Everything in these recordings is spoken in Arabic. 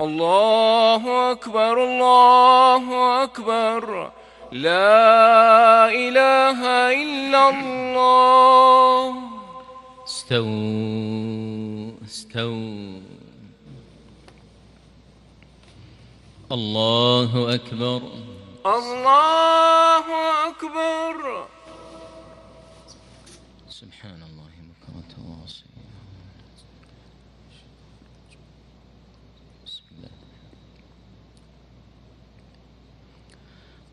الله أكبر الله أكبر. لا إله إلا الله. استووا استووا الله أكبر. الله أكبر. سبحان الله بكرة واصيلا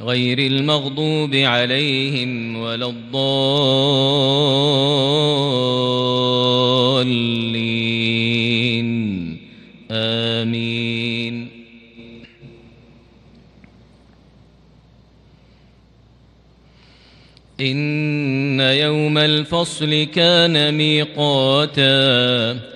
غير المغضوب عليهم ولا الضالين. آمين. إن يوم الفصل كان ميقاتا.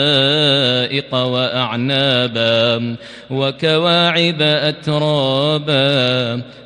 وأعنابا وكواعب أترابا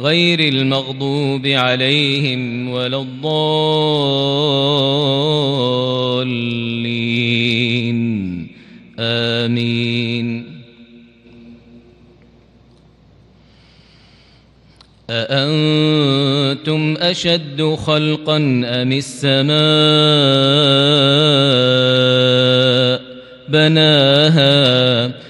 غير المغضوب عليهم ولا الضالين. آمين. أأنتم أشد خلقا أم السماء بناها